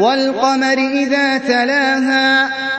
وَالْقَمَرِ إِذَا تَلَاهَا